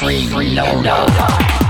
Free reload.